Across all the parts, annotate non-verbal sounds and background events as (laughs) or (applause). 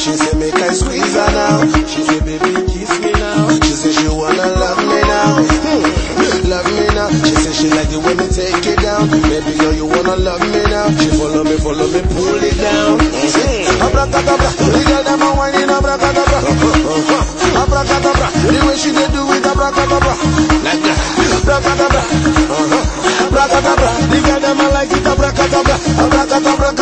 She say make I squeeze her now. She say baby kiss me now. She say she wanna love me now. Love me now. She say she like the way me take it down. Baby girl you wanna love me now. She follow me, follow me, pull it down. Abracadabra, the girl that my whining abracadabra. Abracadabra, the way she dey do it abracadabra. Like that. Abracadabra, uh-huh. abracadabra, the girl that my like it abracadabra, abracadabra.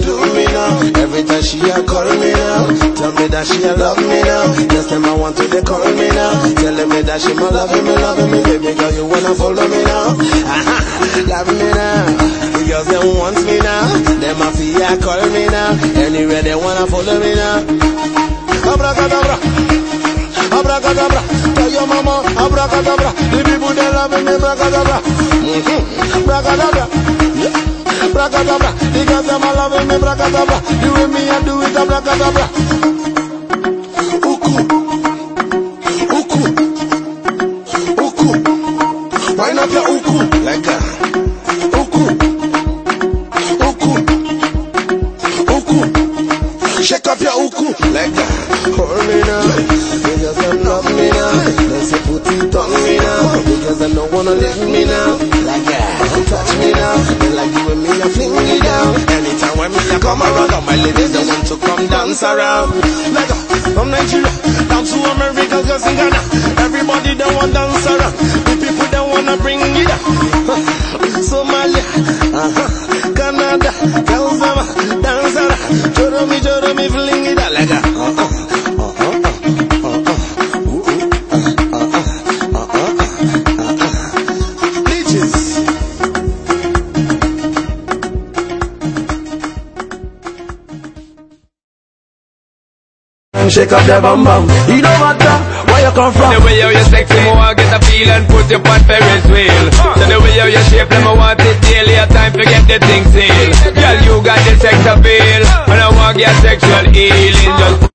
Do me now. Every time she a call me now. Tell me that she a love me now. Next time I want to they call me now. Telling me that she my loving me, loving me. Baby girl, you wanna follow me now? (laughs) Love me now. The girls they want me now. Them a feel call me now. Anywhere they wanna follow me now. Abracadabra. Abracadabra, tell your mama, abracadabra. The people they love me, abracadabra. Mm-hmm. Abracadabra. Yeah. Abracadabra, me. The way me I do it. Uku, uku, uku. Why not your uku? Like a uku, uku, uku. Shake up your uku like that. Hold me now, come dance around. Like that, from Nigeria down to America, girls in Ghana, everybody they want dance around. The people they wanna bring it up. (laughs) Somalia, uh-huh, Canada, dance around. Joro me, joro me, fling it out Shake up the bum bum. It don't matter where you come from. The way how you sexy, me want get a feel and put you on Ferris wheel. So the way how you shape, them I want it daily. A time to get the thing sealed. Girl, you got the sex appeal, and I want get sexual healing.